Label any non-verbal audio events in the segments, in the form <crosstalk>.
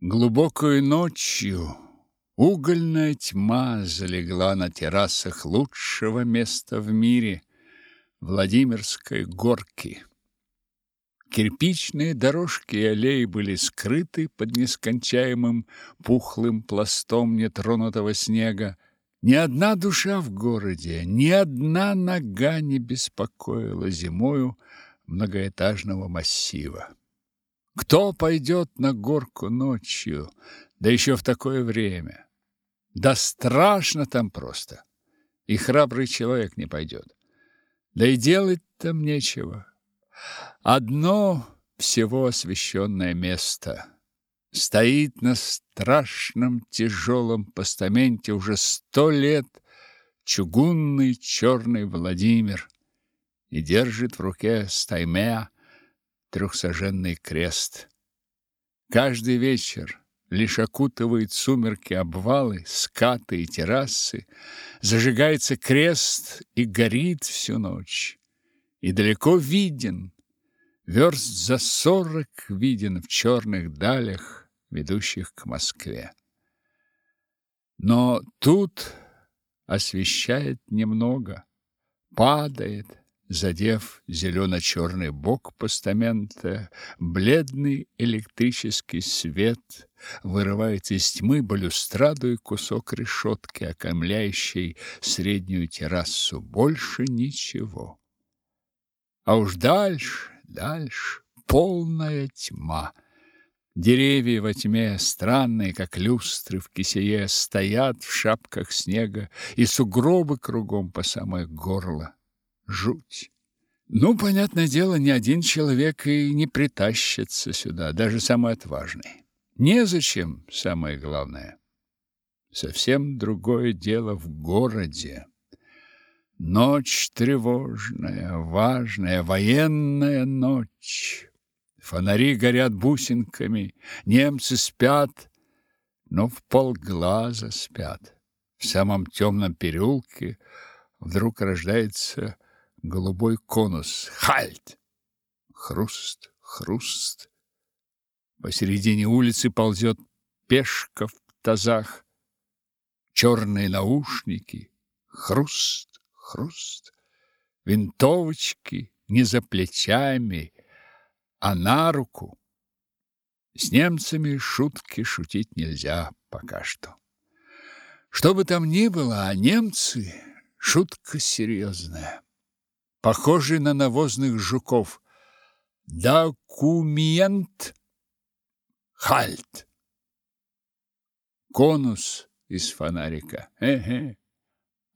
Глубокой ночью угольная тьма залегла на террасах лучшего места в мире Владимирской горки. Кирпичные дорожки и аллеи были скрыты под нескончаемым пухлым пластом нетронутого снега. Ни одна душа в городе, ни одна нога не беспокоила зимою многоэтажного массива. Кто пойдет на горку ночью, да еще в такое время? Да страшно там просто. И храбрый человек не пойдет. Да и делать там нечего. Одно всего освященное место стоит на страшном тяжелом постаменте уже сто лет чугунный черный Владимир и держит в руке стаймя трехсоженный крест. Каждый вечер лишь окутывает сумерки обвалы, скаты и террасы, зажигается крест и горит всю ночь. И далеко виден, верст за сорок виден в черных далях, ведущих к Москве. Но тут освещает немного, падает, задев зелено-черный бок постамента, бледный электрический свет вырывает из тьмы балюстраду и кусок решетки, окаймляющей среднюю террасу. Больше ничего. А уж дальше, дальше полная тьма. Деревья во тьме, странные, как люстры в кисее, стоят в шапках снега, и сугробы кругом по самое горло жуть. Ну, понятное дело, ни один человек и не притащится сюда, даже самый отважный. Незачем, самое главное. Совсем другое дело в городе. Ночь тревожная, важная, военная ночь. Фонари горят бусинками, немцы спят, но в полглаза спят. В самом темном переулке вдруг рождается голубой конус. Хальт! Хруст, хруст. Посередине улицы ползет пешка в тазах. Черные наушники. Хруст, хруст. Винтовочки не за плечами, а на руку. С немцами шутки шутить нельзя пока что. Что бы там ни было, а немцы — шутка серьезная похожий на навозных жуков. Документ Хальт. Конус из фонарика. Э-э.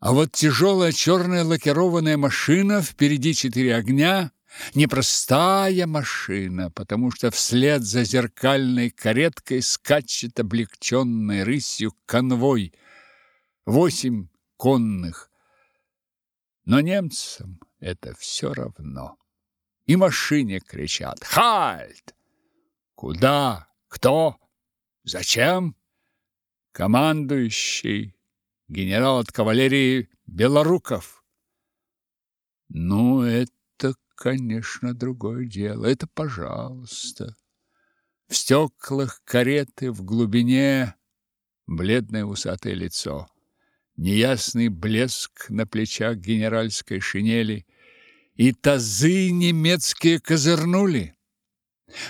А вот тяжелая черная лакированная машина, впереди четыре огня, непростая машина, потому что вслед за зеркальной кареткой скачет облегченной рысью конвой. Восемь конных. Но немцам это все равно. И машине кричат «Хальт!» Куда? Кто? Зачем? Командующий, генерал от кавалерии Белоруков. Ну, это, конечно, другое дело. Это пожалуйста. В стеклах кареты в глубине бледное усатое лицо неясный блеск на плечах генеральской шинели, и тазы немецкие козырнули.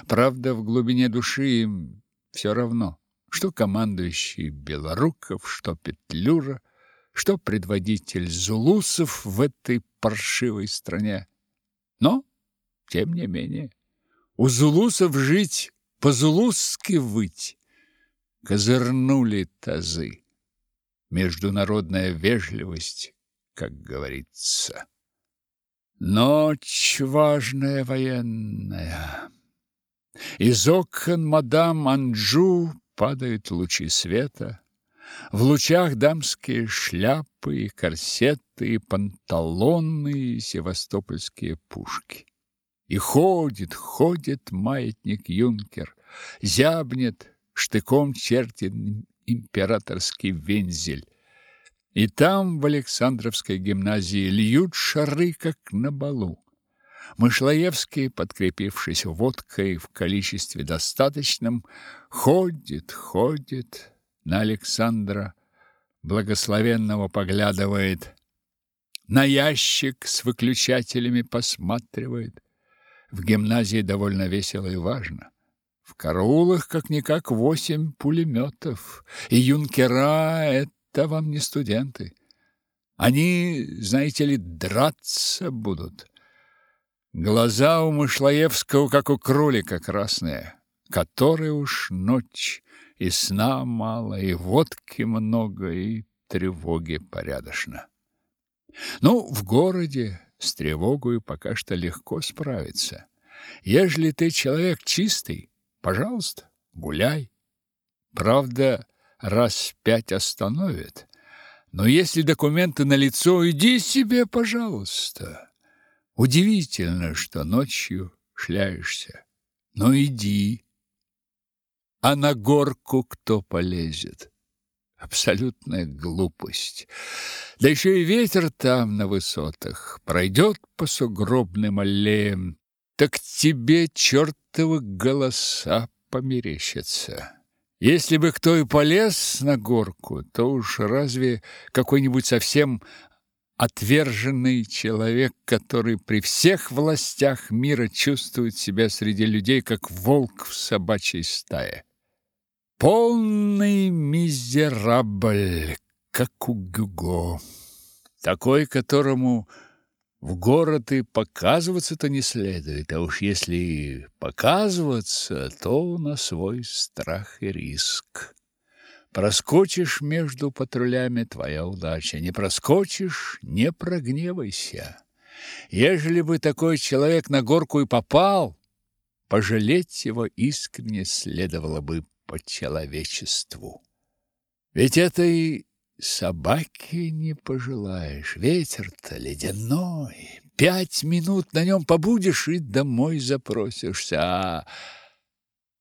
Правда, в глубине души им все равно, что командующий Белоруков, что Петлюра, что предводитель Зулусов в этой паршивой стране. Но, тем не менее, у Зулусов жить, по-зулусски выть. Козырнули тазы международная вежливость, как говорится. Ночь важная военная. Из окон мадам Анджу падают лучи света. В лучах дамские шляпы и корсеты, и панталоны, и севастопольские пушки. И ходит, ходит маятник юнкер, зябнет, штыком чертит императорский вензель. И там, в Александровской гимназии, льют шары, как на балу. Мышлоевский, подкрепившись водкой в количестве достаточном, ходит, ходит, на Александра благословенного поглядывает, на ящик с выключателями посматривает. В гимназии довольно весело и важно. В караулах как-никак восемь пулеметов, и юнкера — это вам не студенты. Они, знаете ли, драться будут. Глаза у Мышлоевского, как у кролика, красные, который уж ночь, и сна мало, и водки много, и тревоги порядочно. Ну, в городе с тревогой пока что легко справиться. Ежели ты человек чистый, пожалуйста, гуляй. Правда, раз пять остановят. Но если документы на лицо, иди себе, пожалуйста. Удивительно, что ночью шляешься. Но иди. А на горку кто полезет? Абсолютная глупость. Да еще и ветер там на высотах пройдет по сугробным аллеям, так тебе чертовы голоса померещатся. Если бы кто и полез на горку, то уж разве какой-нибудь совсем отверженный человек, который при всех властях мира чувствует себя среди людей как волк в собачьей стае. Полный мизерабль, как у Гюго. Такой, которому в город и показываться-то не следует, а уж если показываться, то на свой страх и риск. Проскочишь между патрулями — твоя удача, не проскочишь — не прогневайся. Ежели бы такой человек на горку и попал, пожалеть его искренне следовало бы по человечеству. Ведь этой собаки не пожелаешь. Ветер-то ледяной. Пять минут на нем побудешь и домой запросишься. А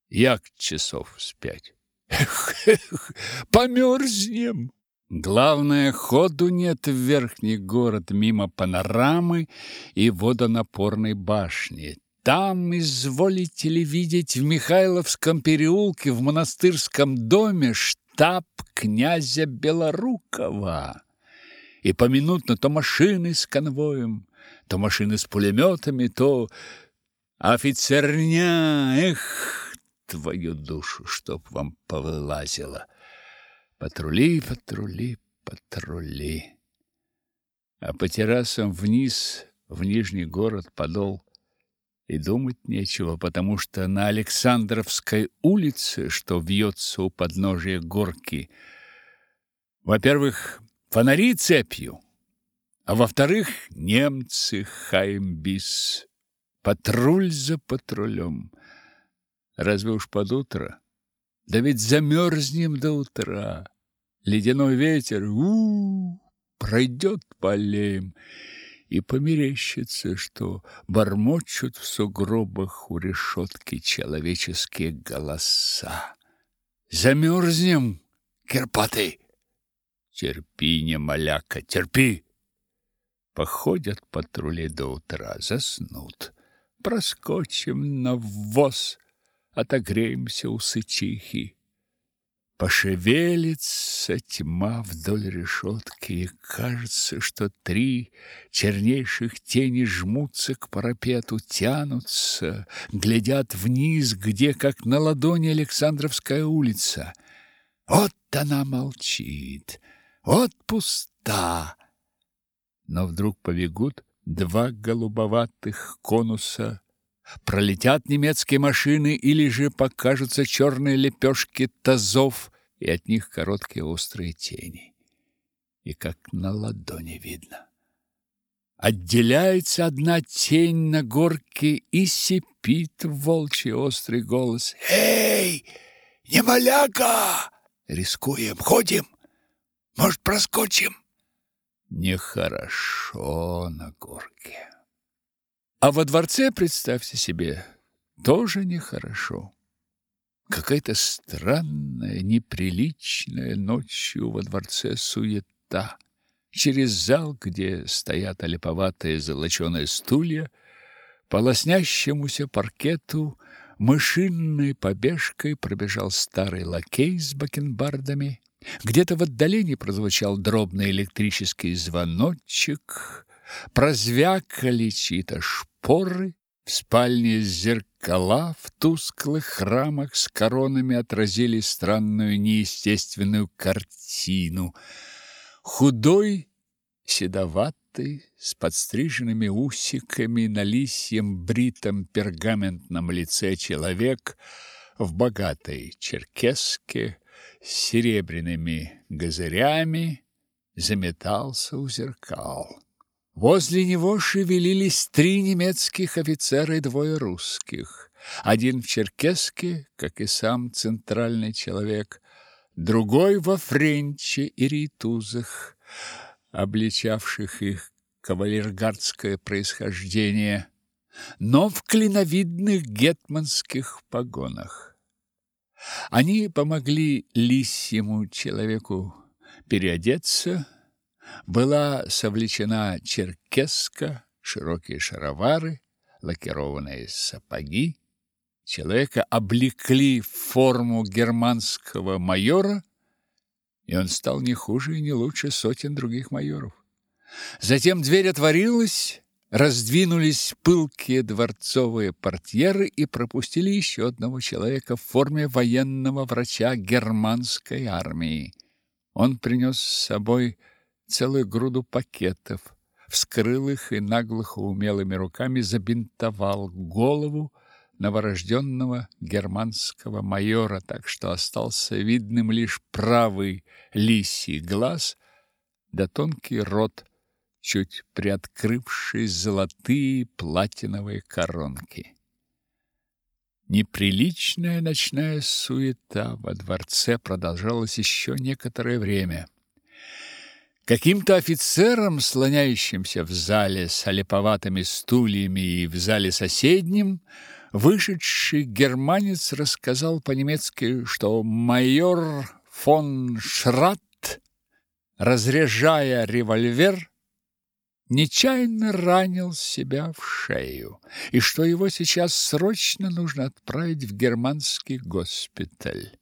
як часов спять. Эх, эх, померзнем. Главное, ходу нет в верхний город мимо панорамы и водонапорной башни. Там, изволите ли видеть, в Михайловском переулке, в монастырском доме, штаб князя Белорукова. И поминутно то машины с конвоем, то машины с пулеметами, то офицерня. Эх, твою душу, чтоб вам повылазило. Патрули, патрули, патрули. А по террасам вниз, в Нижний город подол и думать нечего, потому что на Александровской улице, что вьется у подножия горки, во-первых, фонари цепью, а во-вторых, немцы Хаймбис, патруль за патрулем. Разве уж под утро? Да ведь замерзнем до утра. Ледяной ветер у, -у, -у пройдет по аллеям, и померещится, что бормочут в сугробах у решетки человеческие голоса. Замерзнем, Кирпатый! Терпи, не маляка, терпи! Походят патрули до утра, заснут. Проскочим на ввоз, отогреемся у сычихи. Пошевелится тьма вдоль решетки, и кажется, что три чернейших тени жмутся к парапету, тянутся, глядят вниз, где, как на ладони, Александровская улица. Вот она молчит, вот пуста. Но вдруг побегут два голубоватых конуса пролетят немецкие машины или же покажутся черные лепешки тазов, и от них короткие острые тени. И как на ладони видно. Отделяется одна тень на горке и сипит волчий острый голос. «Эй, не маляка! Рискуем, ходим! Может, проскочим?» Нехорошо на горке. А во дворце, представьте себе, тоже нехорошо. Какая-то странная, неприличная ночью во дворце суета. Через зал, где стоят олиповатые золоченые стулья, По лоснящемуся паркету мышиной побежкой пробежал старый лакей с бакенбардами. Где-то в отдалении прозвучал дробный электрический звоночек, прозвякали чьи-то шпоры, в спальне зеркала в тусклых рамах с коронами отразили странную неестественную картину. Худой, седоватый, с подстриженными усиками на лисьем бритом пергаментном лице человек в богатой черкеске с серебряными газырями заметался у зеркал. Возле него шевелились три немецких офицера и двое русских. Один в черкеске, как и сам центральный человек, другой во френче и рейтузах, обличавших их кавалергардское происхождение, но в клиновидных гетманских погонах. Они помогли лисьему человеку переодеться, была совлечена черкеска, широкие шаровары, лакированные сапоги. Человека облекли в форму германского майора, и он стал не хуже и не лучше сотен других майоров. Затем дверь отворилась, раздвинулись пылкие дворцовые портьеры и пропустили еще одного человека в форме военного врача германской армии. Он принес с собой целую груду пакетов, вскрыл их и наглухо умелыми руками забинтовал голову новорожденного германского майора, так что остался видным лишь правый лисий глаз да тонкий рот, чуть приоткрывший золотые платиновые коронки. Неприличная ночная суета во дворце продолжалась еще некоторое время. Каким-то офицерам, слоняющимся в зале с олиповатыми стульями и в зале соседнем, вышедший германец рассказал по-немецки, что майор фон Шратт, разряжая револьвер, нечаянно ранил себя в шею, и что его сейчас срочно нужно отправить в германский госпиталь.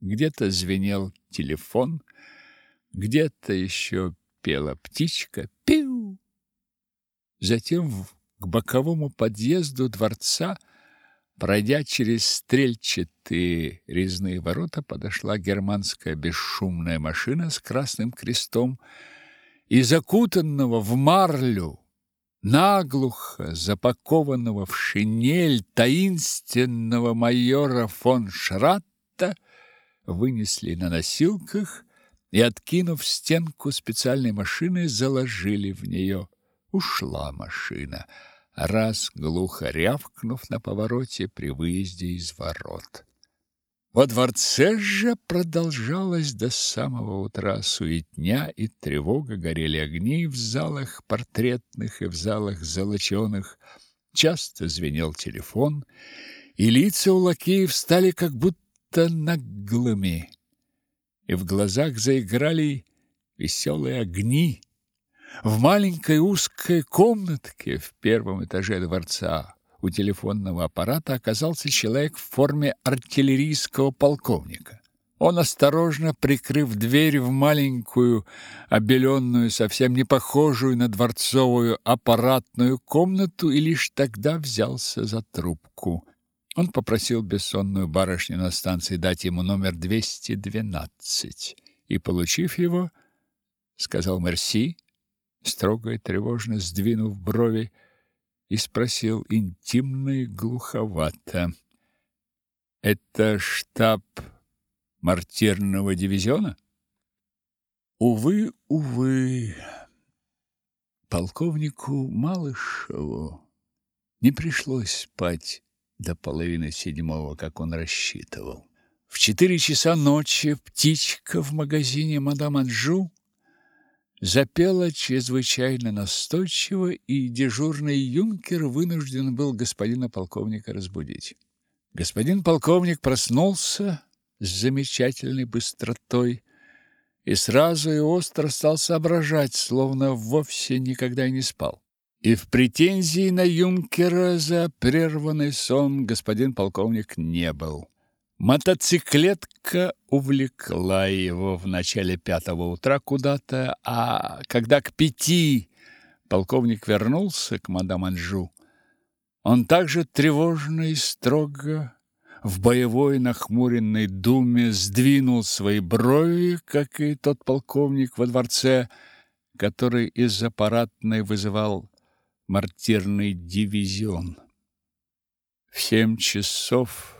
Где-то звенел телефон, где-то еще пела птичка «Пиу!». Затем к боковому подъезду дворца, пройдя через стрельчатые резные ворота, подошла германская бесшумная машина с красным крестом и закутанного в марлю, наглухо запакованного в шинель таинственного майора фон Шратта вынесли на носилках и, откинув стенку специальной машины, заложили в нее. Ушла машина, раз глухо рявкнув на повороте при выезде из ворот. Во дворце же продолжалось до самого утра суетня и тревога, горели огни в залах портретных и в залах золоченых. Часто звенел телефон, и лица у лакеев стали как будто наглыми и в глазах заиграли веселые огни. В маленькой узкой комнатке в первом этаже дворца у телефонного аппарата оказался человек в форме артиллерийского полковника. Он, осторожно прикрыв дверь в маленькую, обеленную, совсем не похожую на дворцовую аппаратную комнату, и лишь тогда взялся за трубку. Он попросил бессонную барышню на станции дать ему номер 212 и, получив его, сказал «мерси», строго и тревожно сдвинув брови, и спросил интимно и глуховато. «Это штаб мартирного дивизиона?» Увы, увы, полковнику Малышеву не пришлось спать до половины седьмого, как он рассчитывал. В четыре часа ночи птичка в магазине мадам Анжу запела чрезвычайно настойчиво, и дежурный юнкер вынужден был господина полковника разбудить. Господин полковник проснулся с замечательной быстротой и сразу и остро стал соображать, словно вовсе никогда и не спал. И в претензии на юнкера за прерванный сон господин полковник не был. Мотоциклетка увлекла его в начале пятого утра куда-то, а когда к пяти полковник вернулся к мадам Анжу, он также тревожно и строго в боевой нахмуренной думе сдвинул свои брови, как и тот полковник во дворце, который из аппаратной вызывал мартирный дивизион. В семь часов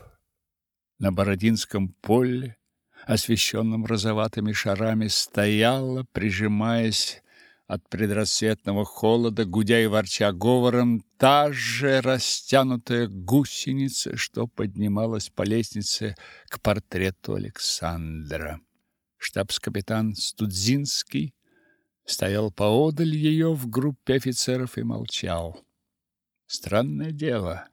на Бородинском поле, освещенном розоватыми шарами, стояла, прижимаясь от предрассветного холода, гудя и ворча говором, та же растянутая гусеница, что поднималась по лестнице к портрету Александра. Штабс-капитан Студзинский стоял поодаль ее в группе офицеров и молчал. Странное дело,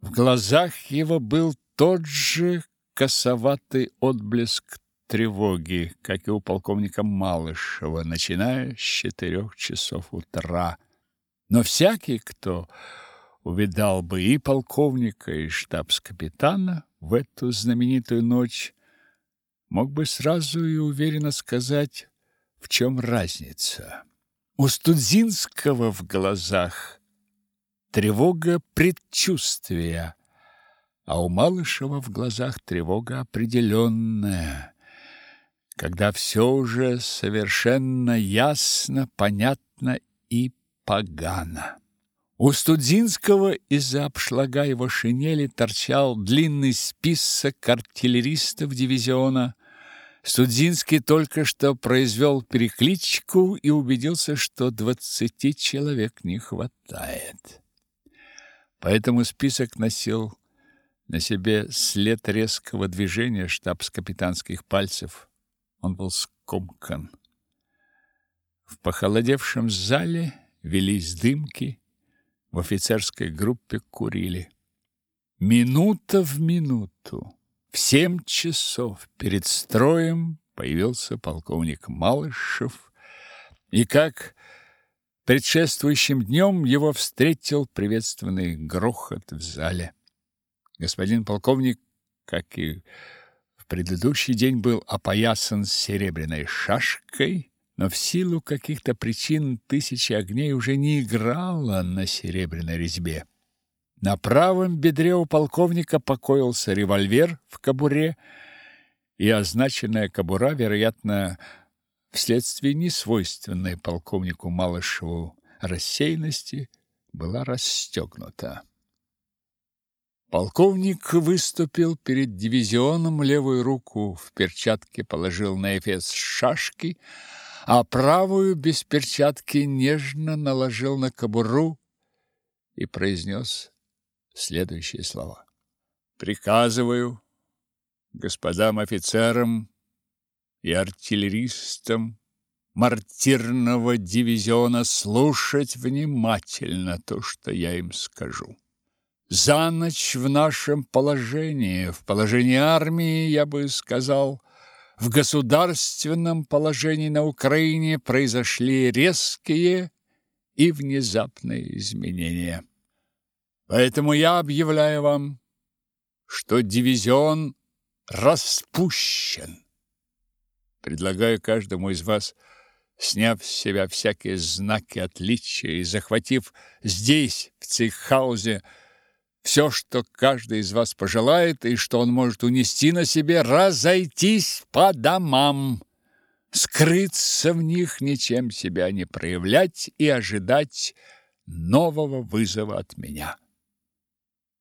в глазах его был тот же косоватый отблеск тревоги, как и у полковника Малышева, начиная с четырех часов утра. Но всякий, кто увидал бы и полковника, и штабс-капитана в эту знаменитую ночь, мог бы сразу и уверенно сказать, в чем разница? У Студзинского в глазах тревога предчувствия, а у Малышева в глазах тревога определенная, когда все уже совершенно ясно, понятно и погано. У Студзинского из-за обшлага его шинели торчал длинный список артиллеристов дивизиона, Студзинский только что произвел перекличку и убедился, что двадцати человек не хватает. Поэтому список носил на себе след резкого движения штабс-капитанских пальцев. Он был скомкан. В похолодевшем зале велись дымки, в офицерской группе курили. Минута в минуту в семь часов перед строем появился полковник Малышев, и как предшествующим днем его встретил приветственный грохот в зале. Господин полковник, как и в предыдущий день, был опоясан серебряной шашкой, но в силу каких-то причин тысячи огней уже не играла на серебряной резьбе. На правом бедре у полковника покоился револьвер в кобуре, и означенная кобура, вероятно, вследствие несвойственной полковнику Малышеву рассеянности, была расстегнута. Полковник выступил перед дивизионом, левую руку в перчатке положил на эфес шашки, а правую без перчатки нежно наложил на кобуру и произнес следующие слова. Приказываю господам офицерам и артиллеристам мартирного дивизиона слушать внимательно то, что я им скажу. За ночь в нашем положении, в положении армии, я бы сказал, в государственном положении на Украине произошли резкие и внезапные изменения. Поэтому я объявляю вам, что дивизион распущен. Предлагаю каждому из вас, сняв с себя всякие знаки отличия и захватив здесь, в Цейхаузе, все, что каждый из вас пожелает и что он может унести на себе, разойтись по домам, скрыться в них, ничем себя не проявлять и ожидать нового вызова от меня.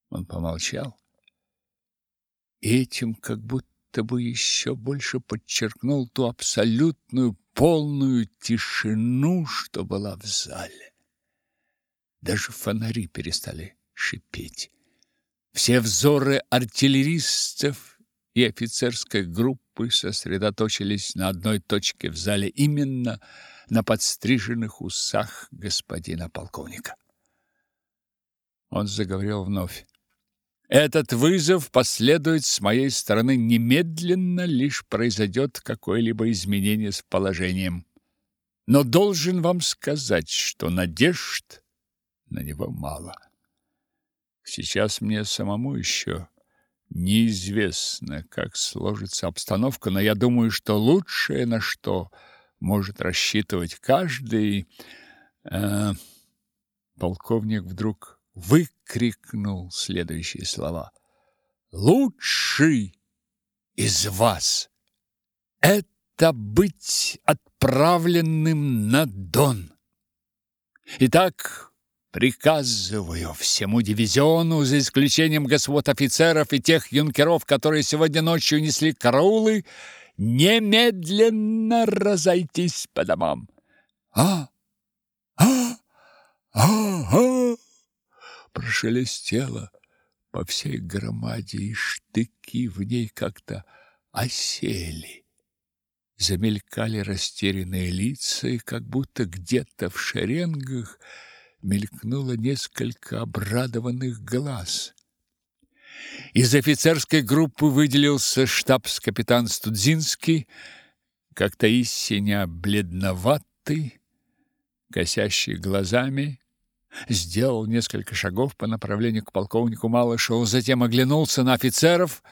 Он помолчал. Этим как будто бы еще больше подчеркнул ту абсолютную полную тишину, что была в зале. Даже фонари перестали шипеть. Все взоры артиллеристов и офицерской группы сосредоточились на одной точке в зале, именно на подстриженных усах господина полковника. Он заговорил вновь. Этот вызов последует с моей стороны немедленно, лишь произойдет какое-либо изменение с положением. Но должен вам сказать, что надежд на него мало. Сейчас мне самому еще неизвестно, как сложится обстановка, но я думаю, что лучшее, на что может рассчитывать каждый... Э, полковник вдруг выкрикнул следующие слова. «Лучший из вас — это быть отправленным на Дон. Итак, приказываю всему дивизиону, за исключением господ офицеров и тех юнкеров, которые сегодня ночью несли караулы, немедленно разойтись по домам. А! А! А! Прошелестело по всей громаде, и штыки в ней как-то осели. Замелькали растерянные лица, и как будто где-то в шеренгах мелькнуло несколько обрадованных глаз. Из офицерской группы выделился штабс-капитан Студзинский, как-то истинно бледноватый, косящий глазами, сделал несколько шагов по направлению к полковнику Малышеву, затем оглянулся на офицеров.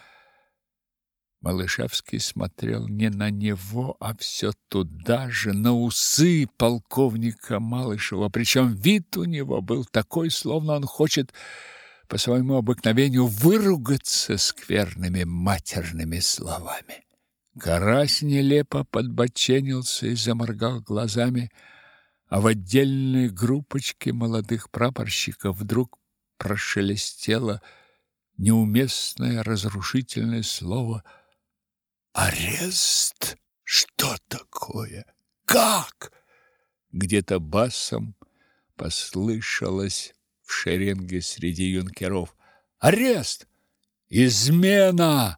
Малышевский смотрел не на него, а все туда же, на усы полковника Малышева, причем вид у него был такой, словно он хочет по своему обыкновению выругаться скверными матерными словами. Карась нелепо подбоченился и заморгал глазами, а в отдельной группочке молодых прапорщиков вдруг прошелестело неуместное разрушительное слово «Арест». Что такое? Как? Где-то басом послышалось в шеренге среди юнкеров. «Арест! Измена!»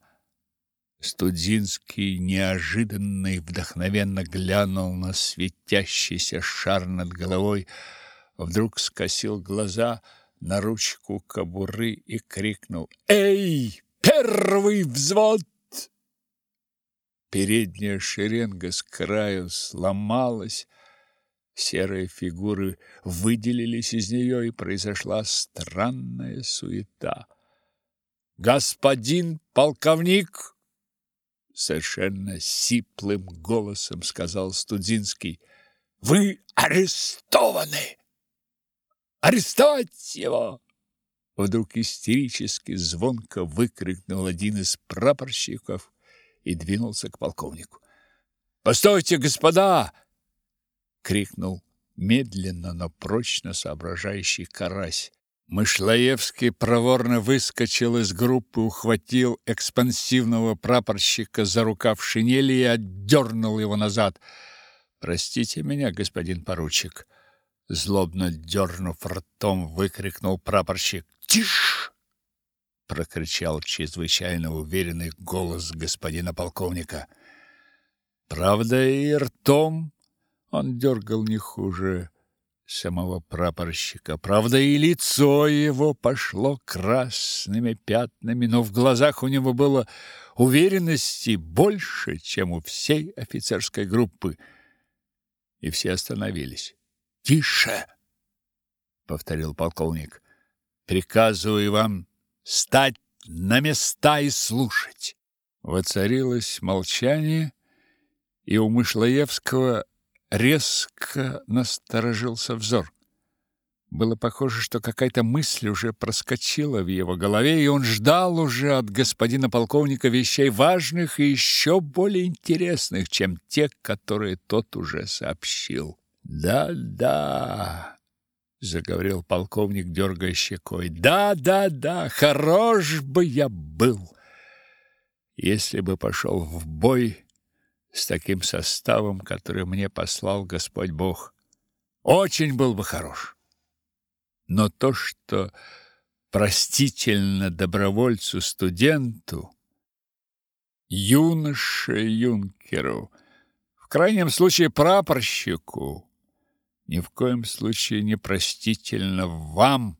Студзинский неожиданно и вдохновенно глянул на светящийся шар над головой, вдруг скосил глаза на ручку кобуры и крикнул «Эй, первый взвод!» Передняя шеренга с краю сломалась, серые фигуры выделились из нее, и произошла странная суета. «Господин полковник!» Совершенно сиплым голосом сказал Студинский. Вы арестованы. Арестовать его! Вдруг истерически звонко выкрикнул один из прапорщиков и двинулся к полковнику. "Постойте, господа!" крикнул медленно, но прочно соображающий Карась. Мышлаевский проворно выскочил из группы, ухватил экспансивного прапорщика за рукав шинели и отдернул его назад. «Простите меня, господин поручик!» Злобно дернув ртом, выкрикнул прапорщик. «Тише!» — прокричал чрезвычайно уверенный голос господина полковника. Правда, и ртом он дергал не хуже самого прапорщика. Правда, и лицо его пошло красными пятнами, но в глазах у него было уверенности больше, чем у всей офицерской группы. И все остановились. «Тише!» — повторил полковник. «Приказываю вам стать на места и слушать». Воцарилось молчание, и у Мышлоевского резко насторожился взор. Было похоже, что какая-то мысль уже проскочила в его голове, и он ждал уже от господина полковника вещей важных и еще более интересных, чем те, которые тот уже сообщил. «Да-да», — заговорил полковник, дергая щекой, «да-да-да, хорош бы я был, если бы пошел в бой с таким составом, который мне послал Господь Бог. Очень был бы хорош. Но то, что простительно добровольцу-студенту, юноше-юнкеру, в крайнем случае прапорщику, ни в коем случае не простительно вам,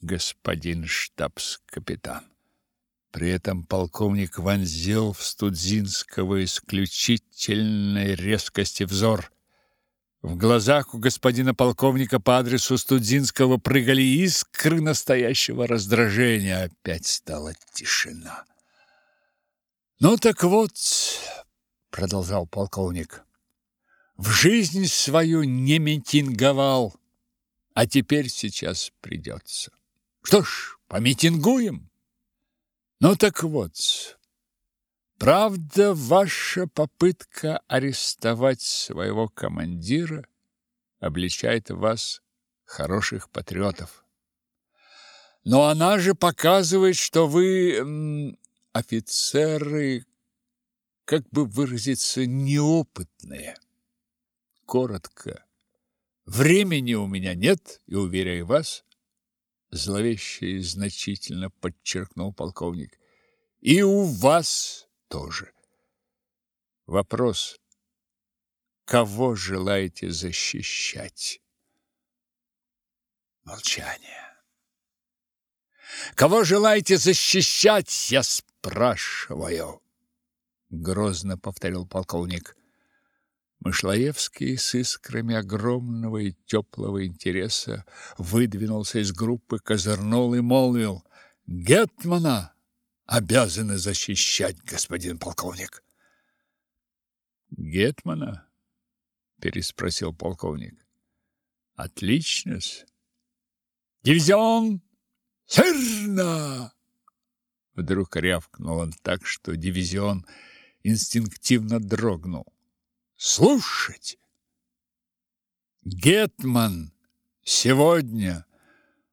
господин штабс-капитан. При этом полковник вонзил в Студзинского исключительной резкости взор. В глазах у господина полковника по адресу Студзинского прыгали искры настоящего раздражения. Опять стала тишина. «Ну так вот», — продолжал полковник, — «в жизнь свою не митинговал, а теперь сейчас придется. Что ж, помитингуем. Ну так вот, правда, ваша попытка арестовать своего командира обличает вас хороших патриотов. Но она же показывает, что вы офицеры, как бы выразиться, неопытные. Коротко. Времени у меня нет, и уверяю вас, зловеще и значительно подчеркнул полковник. И у вас тоже. Вопрос: кого желаете защищать? Молчание. Кого желаете защищать, я спрашиваю? Грозно повторил полковник. Мышлоевский с искрами огромного и теплого интереса выдвинулся из группы, козырнул и молвил: "Гетмана обязаны защищать, господин полковник". "Гетмана?" переспросил полковник. "Отлично-с. Дивизион Сырно! Вдруг рявкнул он так, что дивизион инстинктивно дрогнул слушать. Гетман сегодня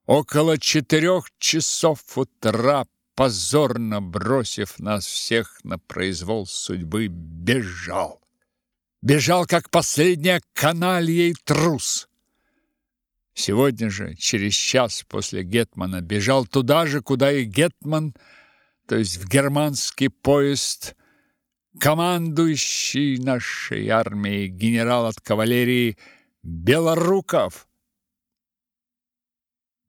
около четырех часов утра, позорно бросив нас всех на произвол судьбы, бежал. Бежал, как последняя каналья и трус. Сегодня же, через час после Гетмана, бежал туда же, куда и Гетман, то есть в германский поезд командующий нашей армией генерал от кавалерии Белоруков.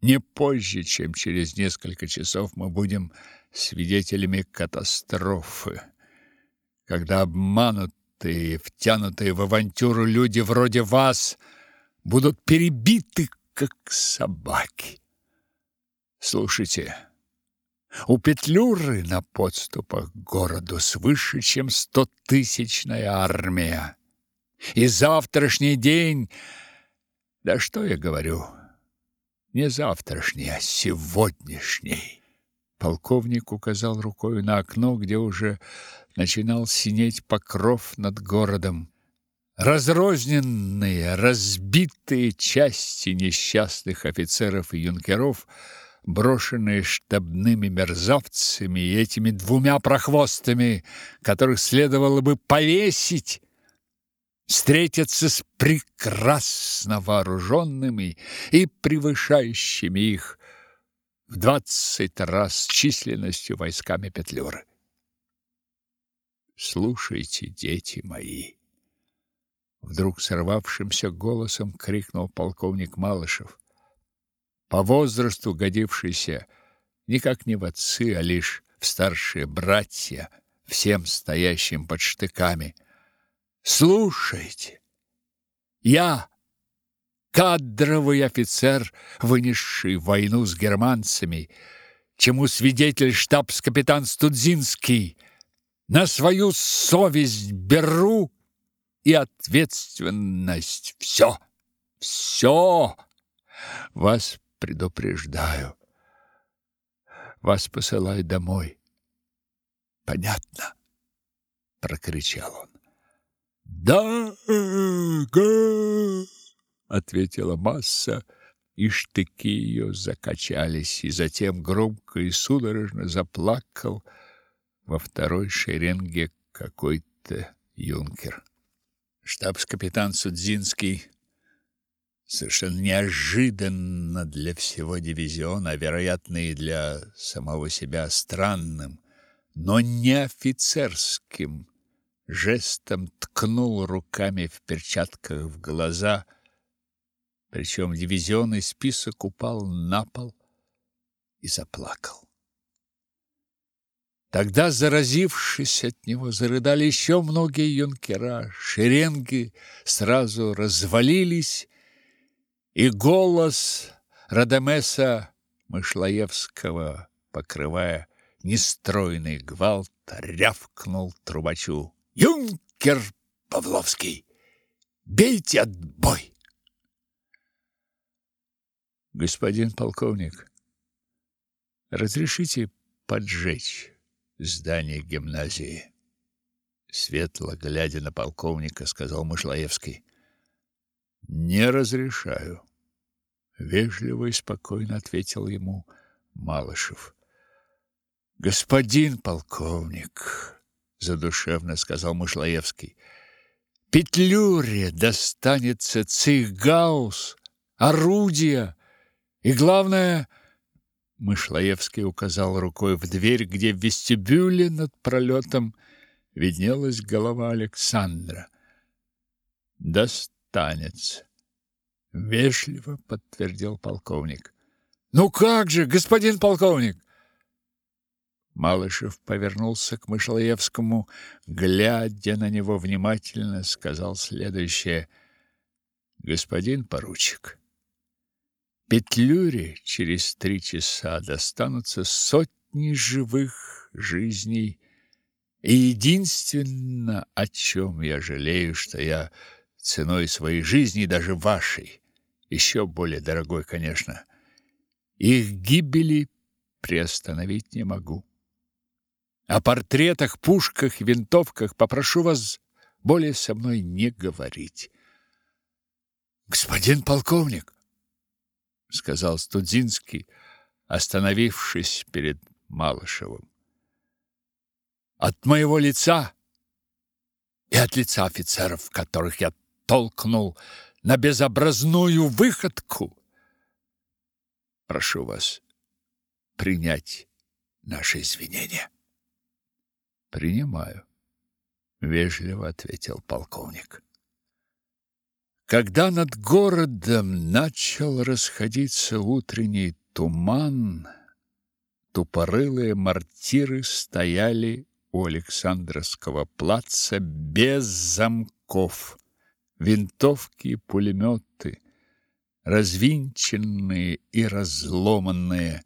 Не позже, чем через несколько часов мы будем свидетелями катастрофы, когда обманутые, втянутые в авантюру люди вроде вас будут перебиты, как собаки. Слушайте, у Петлюры на подступах к городу свыше, чем стотысячная армия. И завтрашний день... Да что я говорю? Не завтрашний, а сегодняшний. Полковник указал рукой на окно, где уже начинал синеть покров над городом. Разрозненные, разбитые части несчастных офицеров и юнкеров — брошенные штабными мерзавцами и этими двумя прохвостами, которых следовало бы повесить, встретятся с прекрасно вооруженными и превышающими их в двадцать раз численностью войсками Петлюры. Слушайте, дети мои, вдруг сорвавшимся голосом крикнул полковник Малышев по возрасту годившийся никак не в отцы, а лишь в старшие братья, всем стоящим под штыками. Слушайте, я кадровый офицер, вынесший войну с германцами, чему свидетель штабс-капитан Студзинский, на свою совесть беру и ответственность. Все, все. Вас предупреждаю. Вас посылают домой. Понятно? прокричал он. Да, га, ответила масса, и штыки ее закачались, и затем громко и судорожно заплакал во второй шеренге какой-то юнкер. Штабс-капитан Судзинский совершенно неожиданно для всего дивизиона, а вероятно и для самого себя странным, но не офицерским жестом ткнул руками в перчатках в глаза, причем дивизионный список упал на пол и заплакал. Тогда, заразившись от него, зарыдали еще многие юнкера. Шеренги сразу развалились, и голос Радамеса Мышлоевского, покрывая нестройный гвалт, рявкнул трубачу. «Юнкер Павловский, бейте отбой!» «Господин полковник, разрешите поджечь здание гимназии?» Светло глядя на полковника, сказал Мышлаевский. «Не разрешаю», — вежливо и спокойно ответил ему Малышев. «Господин полковник», — задушевно сказал Мышлаевский, — «Петлюре достанется цейгаус, орудия и, главное...» Мышлаевский указал рукой в дверь, где в вестибюле над пролетом виднелась голова Александра. «Достанется», — вежливо подтвердил полковник. «Ну как же, господин полковник!» Малышев повернулся к Мышлоевскому, глядя на него внимательно, сказал следующее: "Господин поручик, Петлюре через три часа достанутся сотни живых жизней, и единственное, о чем я жалею, что я ценой своей жизни, даже вашей, еще более дорогой, конечно, их гибели приостановить не могу. О портретах, пушках, винтовках попрошу вас более со мной не говорить. Господин полковник, сказал Студзинский, остановившись перед Малышевым. От моего лица и от лица офицеров, которых я толкнул на безобразную выходку, прошу вас принять наши извинения. Принимаю, вежливо ответил полковник. Когда над городом начал расходиться утренний туман, тупорылые мортиры стояли у Александровского плаца без замков. Винтовки пулеметы, развинченные и разломанные,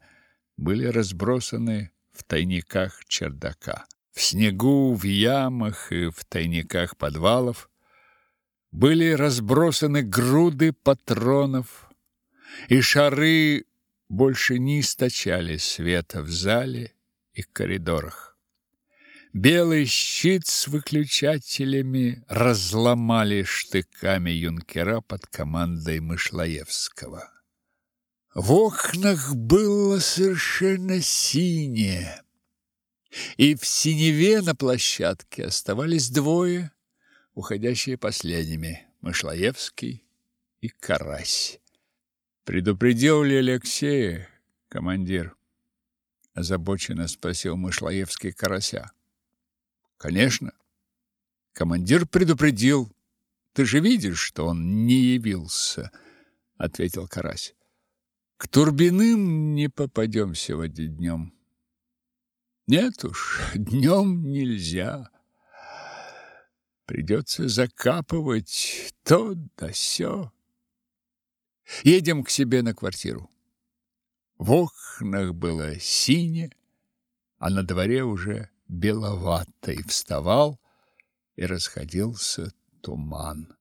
были разбросаны в тайниках чердака. В снегу, в ямах и в тайниках подвалов были разбросаны груды патронов, и шары больше не источали света в зале и коридорах. Белый щит с выключателями разломали штыками юнкера под командой Мышлаевского. В окнах было совершенно синее, и в синеве на площадке оставались двое, уходящие последними, Мышлаевский и Карась. Предупредил ли Алексея командир? озабоченно спросил Мышлаевский Карася. Конечно. Командир предупредил. Ты же видишь, что он не явился, ответил Карась. К Турбиным не попадем сегодня днем. Нет уж, <laughs> днем нельзя. Придется закапывать то да сё. Едем к себе на квартиру. В окнах было синее, а на дворе уже беловато, и вставал, и расходился туман.